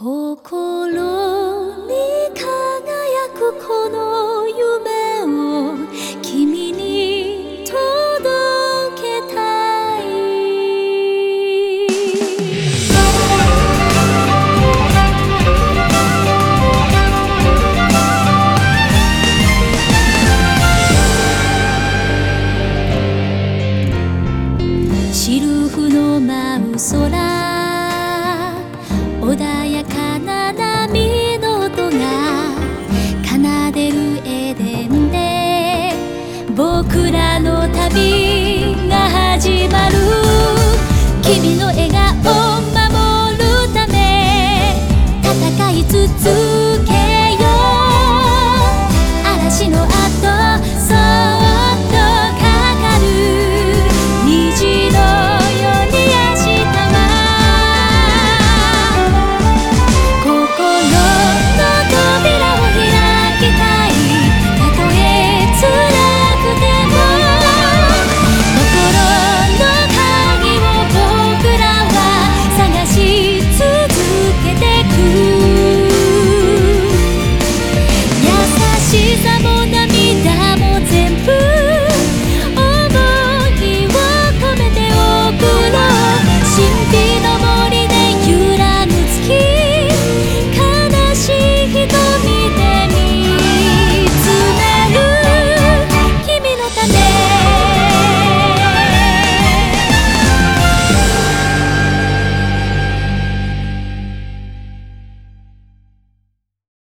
心に輝くこの夢を君に届けたい。シルフの舞う空僕らの旅が始まる。君の